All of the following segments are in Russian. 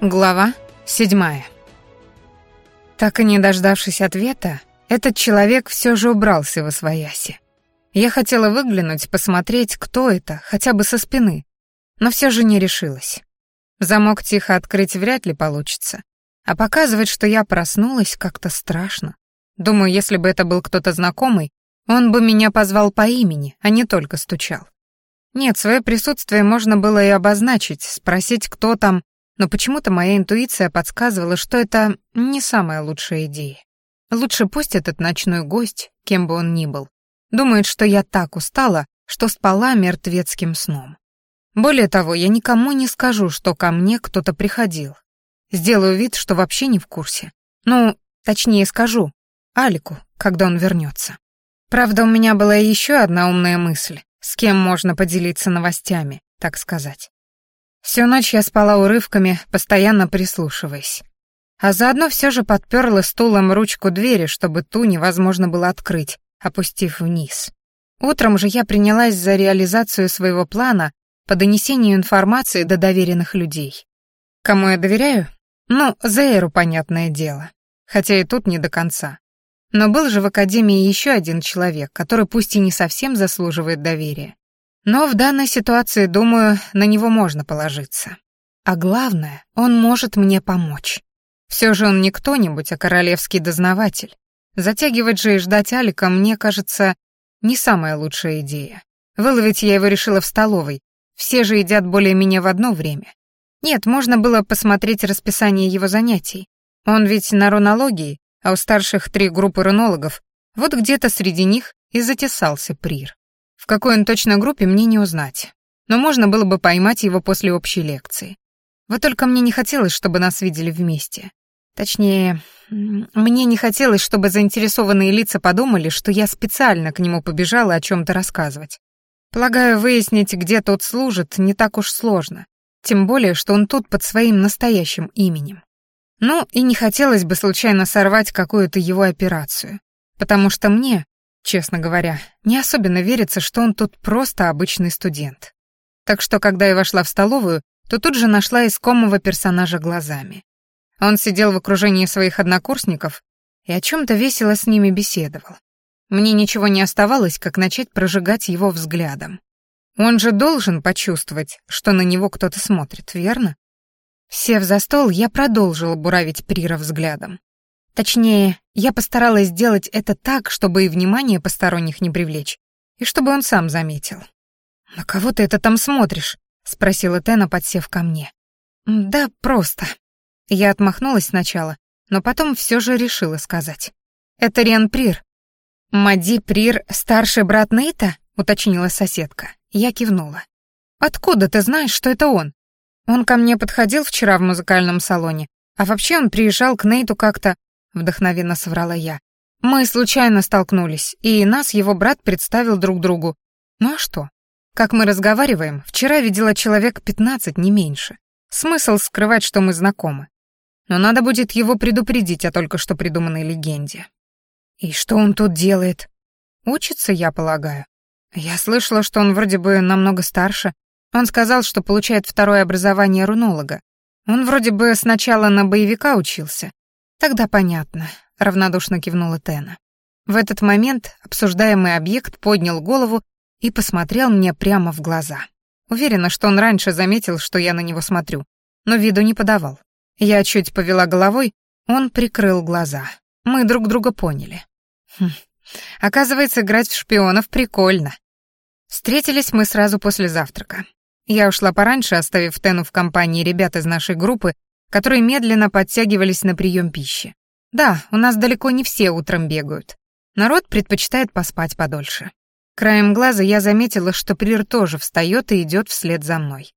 Глава седьмая. Так и не дождавшись ответа, этот человек все же убрался во свояси. Я хотела выглянуть, посмотреть, кто это, хотя бы со спины, но все же не решилась. Замок тихо открыть вряд ли получится, а показывать, что я проснулась, как-то страшно. Думаю, если бы это был кто-то знакомый, он бы меня позвал по имени, а не только стучал. Нет, свое присутствие можно было и обозначить, спросить, кто там, но почему-то моя интуиция подсказывала, что это не самая лучшая идея. Лучше пусть этот ночной гость, кем бы он ни был, думает, что я так устала, что спала мертвецким сном. Более того, я никому не скажу, что ко мне кто-то приходил. Сделаю вид, что вообще не в курсе. Ну, точнее скажу, Алику, когда он вернется. Правда, у меня была еще одна умная мысль, с кем можно поделиться новостями, так сказать. Всю ночь я спала урывками, постоянно прислушиваясь. А заодно все же подперла стулом ручку двери, чтобы ту невозможно было открыть, опустив вниз. Утром же я принялась за реализацию своего плана по донесению информации до доверенных людей. Кому я доверяю? Ну, Зейру, понятное дело. Хотя и тут не до конца. Но был же в Академии еще один человек, который пусть и не совсем заслуживает доверия, но в данной ситуации, думаю, на него можно положиться. А главное, он может мне помочь. Все же он не кто-нибудь, а королевский дознаватель. Затягивать же и ждать Алика, мне кажется, не самая лучшая идея. Выловить я его решила в столовой. Все же едят более-менее в одно время. Нет, можно было посмотреть расписание его занятий. Он ведь на рунологии, а у старших три группы рунологов. Вот где-то среди них и затесался Прир. В какой он точно группе, мне не узнать. Но можно было бы поймать его после общей лекции. Вот только мне не хотелось, чтобы нас видели вместе. Точнее, мне не хотелось, чтобы заинтересованные лица подумали, что я специально к нему побежала о чем-то рассказывать. Полагаю, выяснить, где тот служит, не так уж сложно. Тем более, что он тут под своим настоящим именем. Ну, и не хотелось бы случайно сорвать какую-то его операцию. Потому что мне, Честно говоря, не особенно верится, что он тут просто обычный студент. Так что, когда я вошла в столовую, то тут же нашла искомого персонажа глазами. Он сидел в окружении своих однокурсников и о чем-то весело с ними беседовал. Мне ничего не оставалось, как начать прожигать его взглядом. Он же должен почувствовать, что на него кто-то смотрит, верно? Сев за стол, я продолжила буравить Прира взглядом. Точнее, я постаралась сделать это так, чтобы и внимание посторонних не привлечь, и чтобы он сам заметил. «На кого ты это там смотришь?» — спросила Тена, подсев ко мне. «Да просто». Я отмахнулась сначала, но потом все же решила сказать. «Это Риан Прир». «Мади Прир — старший брат Нейта?» — уточнила соседка. Я кивнула. «Откуда ты знаешь, что это он?» Он ко мне подходил вчера в музыкальном салоне, а вообще он приезжал к Нейту как-то — вдохновенно соврала я. «Мы случайно столкнулись, и нас его брат представил друг другу. Ну а что? Как мы разговариваем, вчера видела человек пятнадцать, не меньше. Смысл скрывать, что мы знакомы. Но надо будет его предупредить о только что придуманной легенде. И что он тут делает? Учится, я полагаю. Я слышала, что он вроде бы намного старше. Он сказал, что получает второе образование рунолога. Он вроде бы сначала на боевика учился, «Тогда понятно», — равнодушно кивнула Тена. В этот момент обсуждаемый объект поднял голову и посмотрел мне прямо в глаза. Уверена, что он раньше заметил, что я на него смотрю, но виду не подавал. Я чуть повела головой, он прикрыл глаза. Мы друг друга поняли. Хм. Оказывается, играть в шпионов прикольно. Встретились мы сразу после завтрака. Я ушла пораньше, оставив Тену в компании ребят из нашей группы, которые медленно подтягивались на прием пищи. Да, у нас далеко не все утром бегают. Народ предпочитает поспать подольше. Краем глаза я заметила, что Прир тоже встает и идет вслед за мной.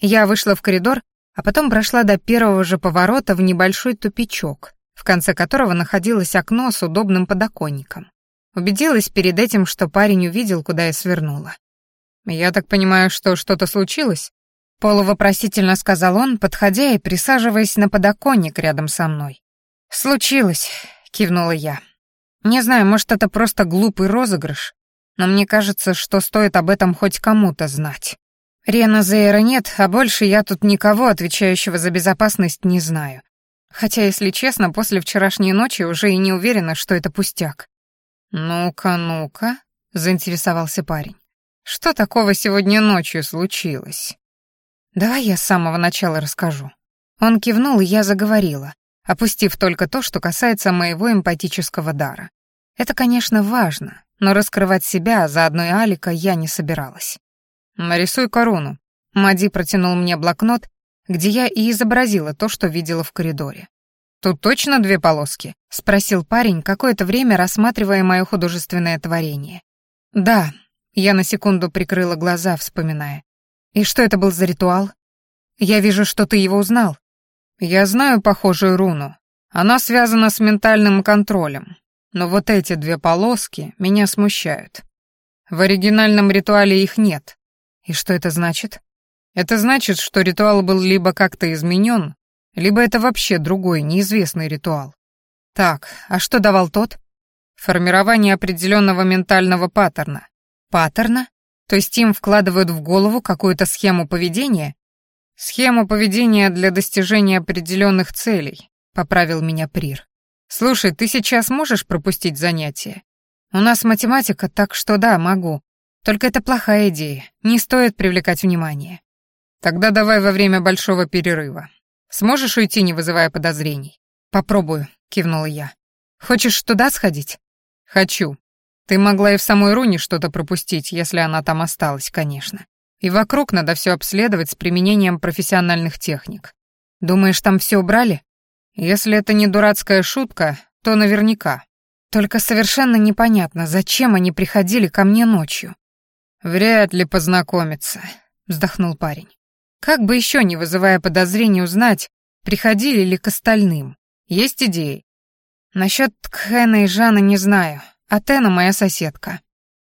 Я вышла в коридор, а потом прошла до первого же поворота в небольшой тупичок, в конце которого находилось окно с удобным подоконником. Убедилась перед этим, что парень увидел, куда я свернула. «Я так понимаю, что что-то случилось?» Полувопросительно сказал он, подходя и присаживаясь на подоконник рядом со мной. «Случилось», — кивнула я. «Не знаю, может, это просто глупый розыгрыш, но мне кажется, что стоит об этом хоть кому-то знать». Рена Зейра нет, а больше я тут никого, отвечающего за безопасность, не знаю. Хотя, если честно, после вчерашней ночи уже и не уверена, что это пустяк. «Ну-ка, ну-ка», — заинтересовался парень. «Что такого сегодня ночью случилось?» «Давай я с самого начала расскажу». Он кивнул, и я заговорила, опустив только то, что касается моего эмпатического дара. Это, конечно, важно, но раскрывать себя, а заодно и Алика, я не собиралась. «Нарисуй корону». Мади протянул мне блокнот, где я и изобразила то, что видела в коридоре. «Тут точно две полоски?» — спросил парень, какое-то время рассматривая мое художественное творение. «Да», — я на секунду прикрыла глаза, вспоминая. «И что это был за ритуал? Я вижу, что ты его узнал». «Я знаю похожую руну. Она связана с ментальным контролем. Но вот эти две полоски меня смущают. В оригинальном ритуале их нет. И что это значит? Это значит, что ритуал был либо как-то изменен, либо это вообще другой, неизвестный ритуал. Так, а что давал тот? Формирование определенного ментального паттерна. Паттерна? То есть им вкладывают в голову какую-то схему поведения? Схему поведения для достижения определенных целей, поправил меня Прир. Слушай, ты сейчас можешь пропустить занятие? У нас математика, так что да, могу. Только это плохая идея, не стоит привлекать внимание. Тогда давай во время большого перерыва. Сможешь уйти, не вызывая подозрений? Попробую, кивнула я. Хочешь туда сходить? Хочу. Ты могла и в самой руне что-то пропустить, если она там осталась, конечно. И вокруг надо все обследовать с применением профессиональных техник. Думаешь, там все убрали? Если это не дурацкая шутка, то наверняка. Только совершенно непонятно, зачем они приходили ко мне ночью. «Вряд ли познакомиться», — вздохнул парень. «Как бы еще, не вызывая подозрений, узнать, приходили ли к остальным? Есть идеи?» «Насчет Кхэна и Жана не знаю, а Тена моя соседка.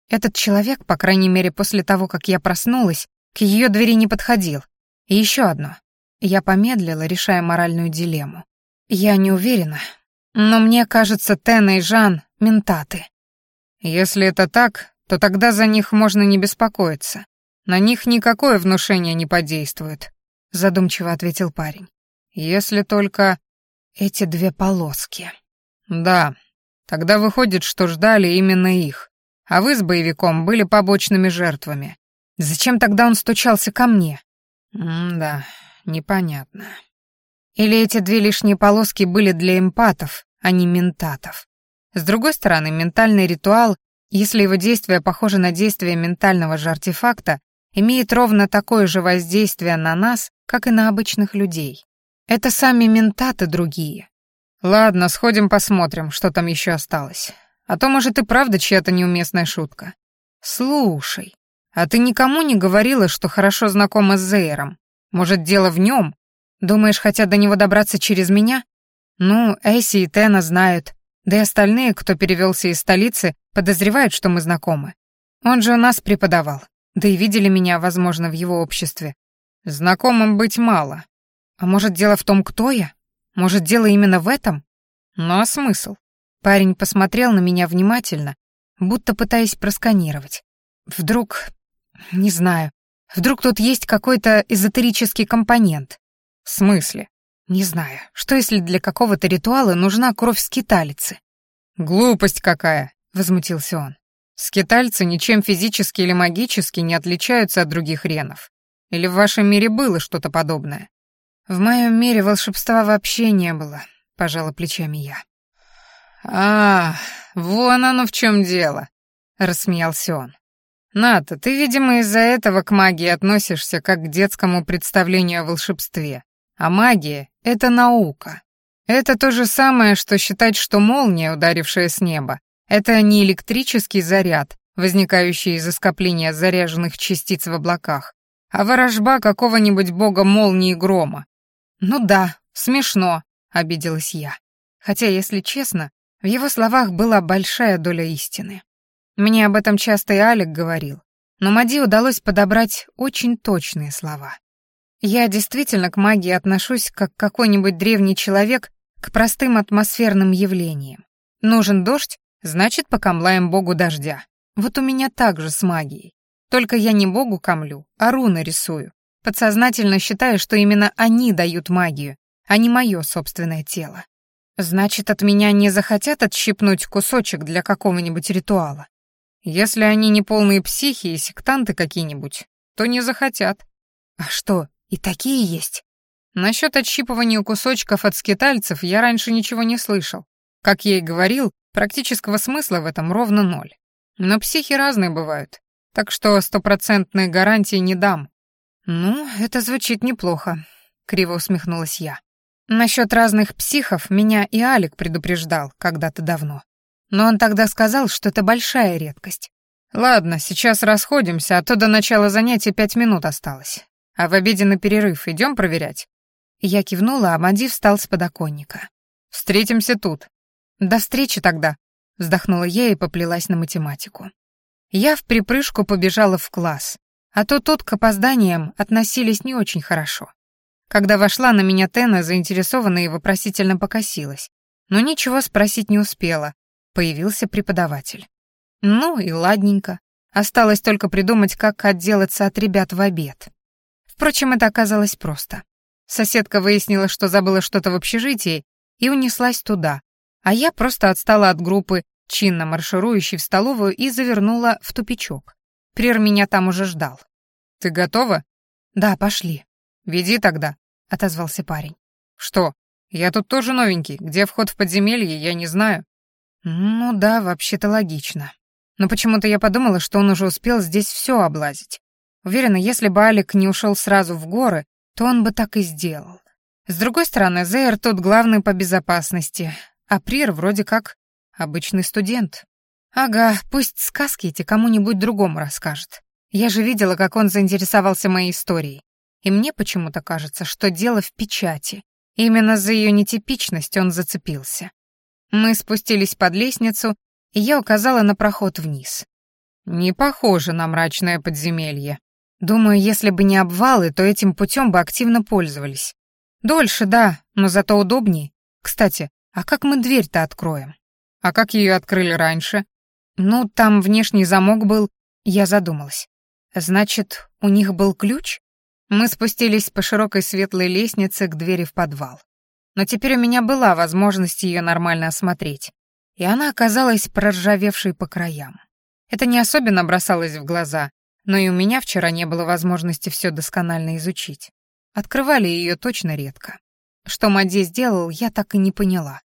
Этот человек, по крайней мере, после того, как я проснулась, к ее двери не подходил. И еще одно. Я помедлила, решая моральную дилемму. Я не уверена, но мне кажется, Тена и Жан — ментаты. Если это так, то тогда за них можно не беспокоиться. На них никакое внушение не подействует», — задумчиво ответил парень. «Если только эти две полоски». «Да, тогда выходит, что ждали именно их, а вы с боевиком были побочными жертвами. Зачем тогда он стучался ко мне?» «Да, непонятно». Или эти две лишние полоски были для эмпатов, а не ментатов. С другой стороны, ментальный ритуал если его действие похоже на действие ментального же артефакта, имеет ровно такое же воздействие на нас, как и на обычных людей. Это сами ментаты другие. Ладно, сходим посмотрим, что там еще осталось. А то, может, и правда чья-то неуместная шутка. Слушай, а ты никому не говорила, что хорошо знакома с Зейром? Может, дело в нем? Думаешь, хотят до него добраться через меня? Ну, Эсси и Тена знают, да и остальные, кто перевелся из столицы, подозревают, что мы знакомы. Он же у нас преподавал, да и видели меня, возможно, в его обществе. Знакомым быть мало. А может, дело в том, кто я? Может, дело именно в этом? Ну а смысл? Парень посмотрел на меня внимательно, будто пытаясь просканировать. Вдруг... Не знаю. Вдруг тут есть какой-то эзотерический компонент. В смысле? Не знаю, что если для какого-то ритуала нужна кровь скиталицы? Глупость какая, возмутился он. Скитальцы ничем физически или магически не отличаются от других ренов. Или в вашем мире было что-то подобное? В моем мире волшебства вообще не было, пожала плечами я. А, вон оно в чем дело, рассмеялся он. Ната, ты, видимо, из-за этого к магии относишься как к детскому представлению о волшебстве. А магия — это наука. Это то же самое, что считать, что молния, ударившая с неба, это не электрический заряд, возникающий из-за скопления заряженных частиц в облаках, а ворожба какого-нибудь бога молнии и грома. «Ну да, смешно», — обиделась я. Хотя, если честно, в его словах была большая доля истины. Мне об этом часто и Алик говорил, но Мади удалось подобрать очень точные слова. Я действительно к магии отношусь как какой-нибудь древний человек к простым атмосферным явлениям. Нужен дождь, значит, покамлаем богу дождя. Вот у меня так же с магией. Только я не богу камлю, а руны рисую, подсознательно считая, что именно они дают магию, а не мое собственное тело. Значит, от меня не захотят отщипнуть кусочек для какого-нибудь ритуала. Если они не полные психи и сектанты какие-нибудь, то не захотят. А что, и такие есть? Насчет отщипывания кусочков от скитальцев я раньше ничего не слышал. Как я и говорил, практического смысла в этом ровно ноль. Но психи разные бывают, так что стопроцентной гарантии не дам. Ну, это звучит неплохо, криво усмехнулась я. Насчет разных психов меня и Алик предупреждал когда-то давно. Но он тогда сказал, что это большая редкость. Ладно, сейчас расходимся, а то до начала занятия пять минут осталось. А в обеденный перерыв идем проверять? Я кивнула, а Мади встал с подоконника. Встретимся тут. До встречи тогда, вздохнула я и поплелась на математику. Я в припрыжку побежала в класс, а то тут к опозданиям относились не очень хорошо. Когда вошла на меня Тена, заинтересованно и вопросительно покосилась, но ничего спросить не успела, Появился преподаватель. Ну и ладненько. Осталось только придумать, как отделаться от ребят в обед. Впрочем, это оказалось просто. Соседка выяснила, что забыла что-то в общежитии, и унеслась туда, а я просто отстала от группы, чинно марширующей в столовую, и завернула в тупичок. Прир меня там уже ждал. «Ты готова?» «Да, пошли». «Веди тогда», — отозвался парень. «Что? Я тут тоже новенький. Где вход в подземелье, я не знаю». Ну да, вообще-то логично. Но почему-то я подумала, что он уже успел здесь все облазить. Уверена, если бы Алик не ушел сразу в горы, то он бы так и сделал. С другой стороны, Зейр тут главный по безопасности, а Прир вроде как обычный студент. Ага, пусть сказки эти кому-нибудь другому расскажет. Я же видела, как он заинтересовался моей историей. И мне почему-то кажется, что дело в печати. Именно за ее нетипичность он зацепился. Мы спустились под лестницу, и я указала на проход вниз. Не похоже на мрачное подземелье. Думаю, если бы не обвалы, то этим путем бы активно пользовались. Дольше, да, но зато удобнее. Кстати, а как мы дверь-то откроем? А как ее открыли раньше? Ну, там внешний замок был, я задумалась. Значит, у них был ключ? Мы спустились по широкой светлой лестнице к двери в подвал но теперь у меня была возможность ее нормально осмотреть, и она оказалась проржавевшей по краям. Это не особенно бросалось в глаза, но и у меня вчера не было возможности все досконально изучить. Открывали ее точно редко. Что Мадди сделал, я так и не поняла.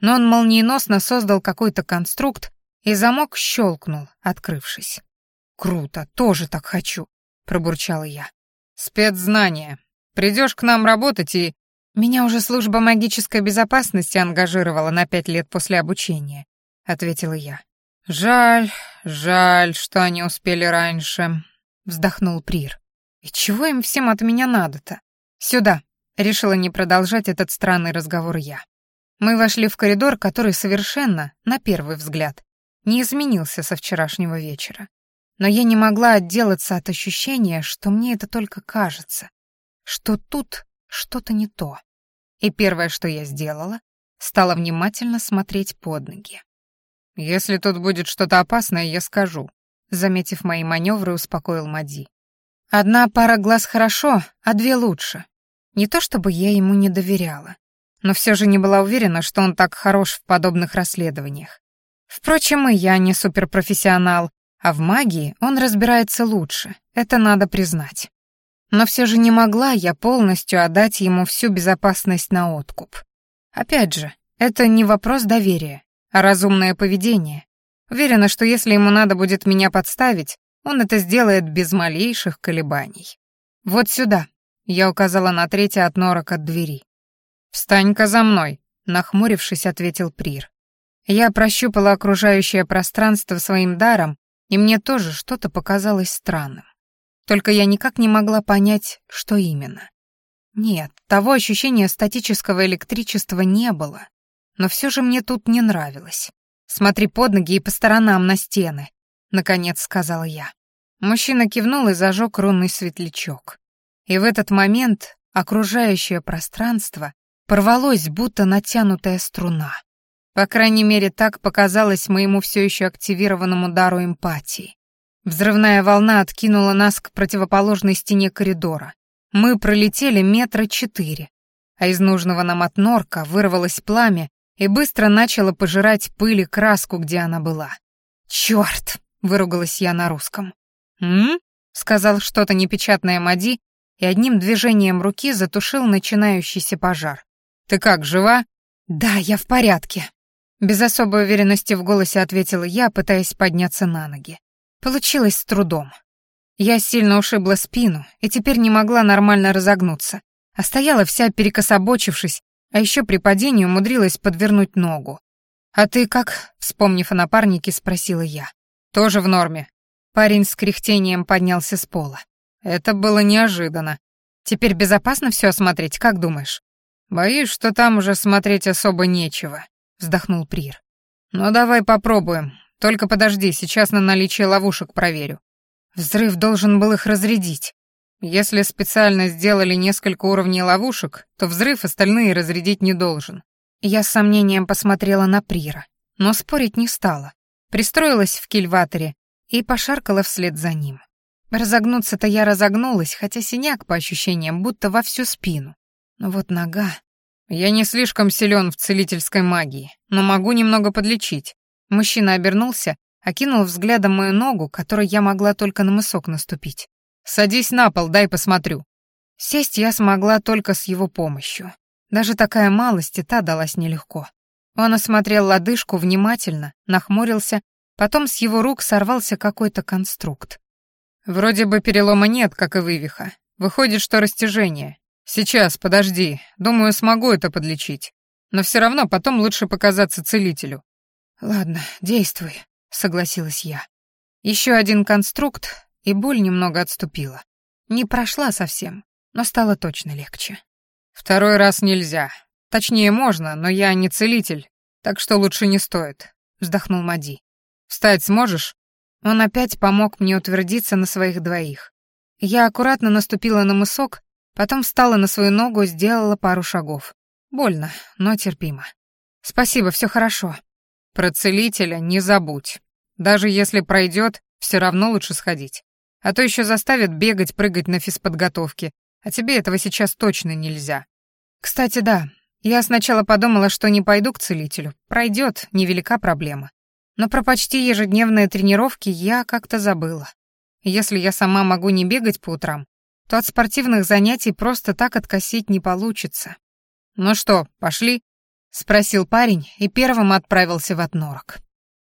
Но он молниеносно создал какой-то конструкт, и замок щелкнул, открывшись. «Круто, тоже так хочу», — пробурчала я. «Спецзнание. Придешь к нам работать и «Меня уже служба магической безопасности ангажировала на пять лет после обучения», — ответила я. «Жаль, жаль, что они успели раньше», — вздохнул Прир. «И чего им всем от меня надо-то? Сюда», — решила не продолжать этот странный разговор я. Мы вошли в коридор, который совершенно, на первый взгляд, не изменился со вчерашнего вечера. Но я не могла отделаться от ощущения, что мне это только кажется, что тут что-то не то. И первое, что я сделала, стала внимательно смотреть под ноги. «Если тут будет что-то опасное, я скажу», заметив мои маневры, успокоил Мади. «Одна пара глаз хорошо, а две лучше. Не то чтобы я ему не доверяла, но все же не была уверена, что он так хорош в подобных расследованиях. Впрочем, и я не суперпрофессионал, а в магии он разбирается лучше, это надо признать. Но все же не могла я полностью отдать ему всю безопасность на откуп. Опять же, это не вопрос доверия, а разумное поведение. Уверена, что если ему надо будет меня подставить, он это сделает без малейших колебаний. «Вот сюда», — я указала на третий от норок от двери. «Встань-ка за мной», — нахмурившись, ответил Прир. Я прощупала окружающее пространство своим даром, и мне тоже что-то показалось странным. Только я никак не могла понять, что именно. Нет, того ощущения статического электричества не было. Но все же мне тут не нравилось. «Смотри под ноги и по сторонам на стены», — наконец сказала я. Мужчина кивнул и зажег рунный светлячок. И в этот момент окружающее пространство порвалось, будто натянутая струна. По крайней мере, так показалось моему все еще активированному дару эмпатии. Взрывная волна откинула нас к противоположной стене коридора. Мы пролетели метра четыре, а из нужного нам от норка вырвалось пламя и быстро начало пожирать пыль и краску, где она была. «Чёрт!» — выругалась я на русском. «М?» — сказал что-то непечатное Мади и одним движением руки затушил начинающийся пожар. «Ты как, жива?» «Да, я в порядке», — без особой уверенности в голосе ответила я, пытаясь подняться на ноги. Получилось с трудом. Я сильно ушибла спину и теперь не могла нормально разогнуться, а стояла вся перекособочившись, а еще при падении умудрилась подвернуть ногу. «А ты как?» — вспомнив о напарнике, спросила я. «Тоже в норме». Парень с кряхтением поднялся с пола. Это было неожиданно. Теперь безопасно все осмотреть, как думаешь? Боюсь, что там уже смотреть особо нечего, вздохнул Прир. Ну давай попробуем. Только подожди, сейчас на наличие ловушек проверю. Взрыв должен был их разрядить. Если специально сделали несколько уровней ловушек, то взрыв остальные разрядить не должен. Я с сомнением посмотрела на Прира, но спорить не стала. Пристроилась в кильваторе и пошаркала вслед за ним. Разогнуться-то я разогнулась, хотя синяк, по ощущениям, будто во всю спину. Но вот нога... Я не слишком силен в целительской магии, но могу немного подлечить. Мужчина обернулся, окинул взглядом мою ногу, которой я могла только на мысок наступить. «Садись на пол, дай посмотрю». Сесть я смогла только с его помощью. Даже такая малость и та далась нелегко. Он осмотрел лодыжку внимательно, нахмурился, потом с его рук сорвался какой-то конструкт. Вроде бы перелома нет, как и вывиха. Выходит, что растяжение. Сейчас, подожди. Думаю, смогу это подлечить. Но все равно потом лучше показаться целителю. Ладно, действуй, согласилась я. Еще один конструкт, и боль немного отступила. Не прошла совсем, но стало точно легче. Второй раз нельзя. Точнее, можно, но я не целитель, так что лучше не стоит, вздохнул Мади. Встать сможешь? Он опять помог мне утвердиться на своих двоих. Я аккуратно наступила на мысок, потом встала на свою ногу, сделала пару шагов. Больно, но терпимо. Спасибо, все хорошо. Про целителя не забудь. Даже если пройдет, все равно лучше сходить. А то еще заставят бегать, прыгать на физподготовке, а тебе этого сейчас точно нельзя. Кстати, да, я сначала подумала, что не пойду к целителю. Пройдет, невелика проблема. Но про почти ежедневные тренировки я как-то забыла. Если я сама могу не бегать по утрам, то от спортивных занятий просто так откосить не получится. «Ну что, пошли?» — спросил парень и первым отправился в отнорок.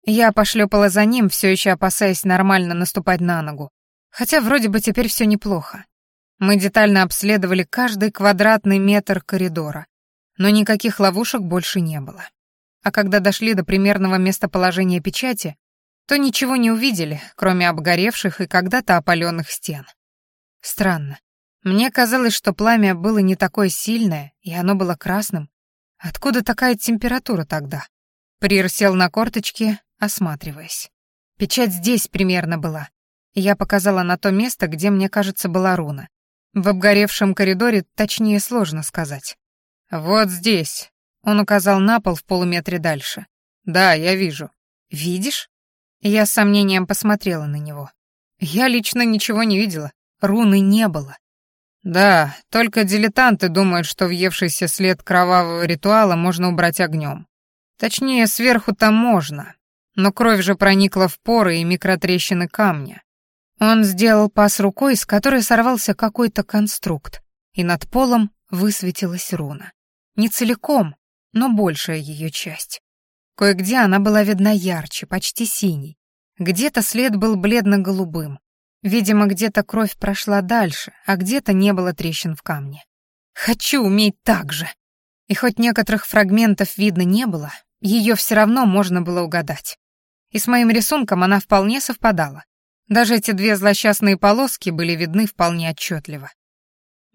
Я пошлепала за ним, все еще опасаясь нормально наступать на ногу. Хотя вроде бы теперь все неплохо. Мы детально обследовали каждый квадратный метр коридора, но никаких ловушек больше не было а когда дошли до примерного местоположения печати, то ничего не увидели, кроме обгоревших и когда-то опаленных стен. Странно. Мне казалось, что пламя было не такое сильное, и оно было красным. Откуда такая температура тогда? Прир сел на корточки, осматриваясь. Печать здесь примерно была. Я показала на то место, где, мне кажется, была руна. В обгоревшем коридоре точнее сложно сказать. «Вот здесь», он указал на пол в полуметре дальше. «Да, я вижу». «Видишь?» Я с сомнением посмотрела на него. Я лично ничего не видела. Руны не было. Да, только дилетанты думают, что въевшийся след кровавого ритуала можно убрать огнем. Точнее, сверху там можно. Но кровь же проникла в поры и микротрещины камня. Он сделал пас рукой, с которой сорвался какой-то конструкт, и над полом высветилась руна. Не целиком, но большая ее часть. Кое-где она была видна ярче, почти синей. Где-то след был бледно-голубым. Видимо, где-то кровь прошла дальше, а где-то не было трещин в камне. Хочу уметь так же. И хоть некоторых фрагментов видно не было, ее все равно можно было угадать. И с моим рисунком она вполне совпадала. Даже эти две злосчастные полоски были видны вполне отчетливо.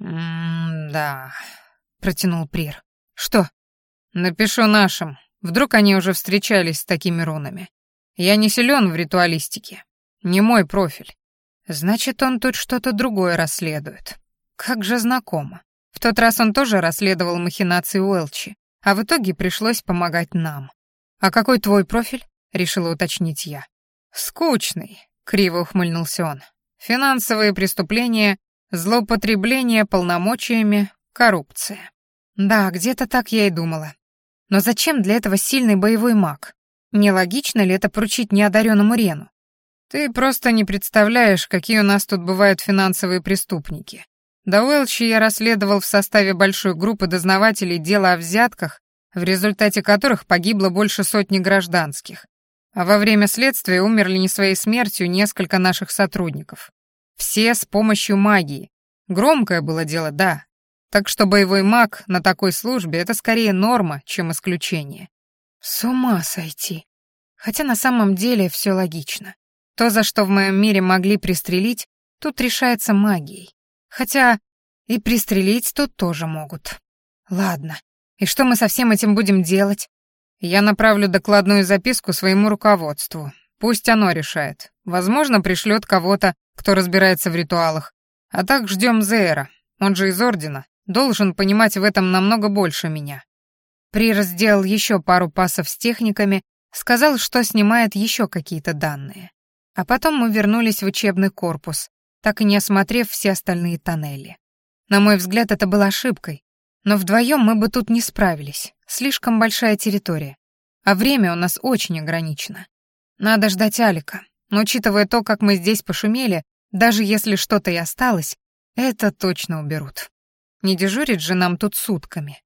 «М-да», — протянул Прир. «Что?» Напишу нашим. Вдруг они уже встречались с такими рунами. Я не силен в ритуалистике. Не мой профиль. Значит, он тут что-то другое расследует. Как же знакомо. В тот раз он тоже расследовал махинации Уэлчи, а в итоге пришлось помогать нам. «А какой твой профиль?» — решила уточнить я. «Скучный. криво ухмыльнулся он. Финансовые преступления, злоупотребление полномочиями, коррупция. Да, где-то так я и думала. Но зачем для этого сильный боевой маг? Нелогично ли это поручить неодаренному Рену? Ты просто не представляешь, какие у нас тут бывают финансовые преступники. До Уэлчи я расследовал в составе большой группы дознавателей дело о взятках, в результате которых погибло больше сотни гражданских. А во время следствия умерли не своей смертью несколько наших сотрудников. Все с помощью магии. Громкое было дело, да. Так что боевой маг на такой службе — это скорее норма, чем исключение. С ума сойти. Хотя на самом деле все логично. То, за что в моем мире могли пристрелить, тут решается магией. Хотя и пристрелить тут тоже могут. Ладно, и что мы со всем этим будем делать? Я направлю докладную записку своему руководству. Пусть оно решает. Возможно, пришлет кого-то, кто разбирается в ритуалах. А так ждем Зейра. Он же из Ордена. Должен понимать в этом намного больше меня. Прир сделал еще пару пасов с техниками, сказал, что снимает еще какие-то данные. А потом мы вернулись в учебный корпус, так и не осмотрев все остальные тоннели. На мой взгляд, это было ошибкой, но вдвоем мы бы тут не справились, слишком большая территория, а время у нас очень ограничено. Надо ждать Алика, но учитывая то, как мы здесь пошумели, даже если что-то и осталось, это точно уберут. Не дежурить же нам тут сутками.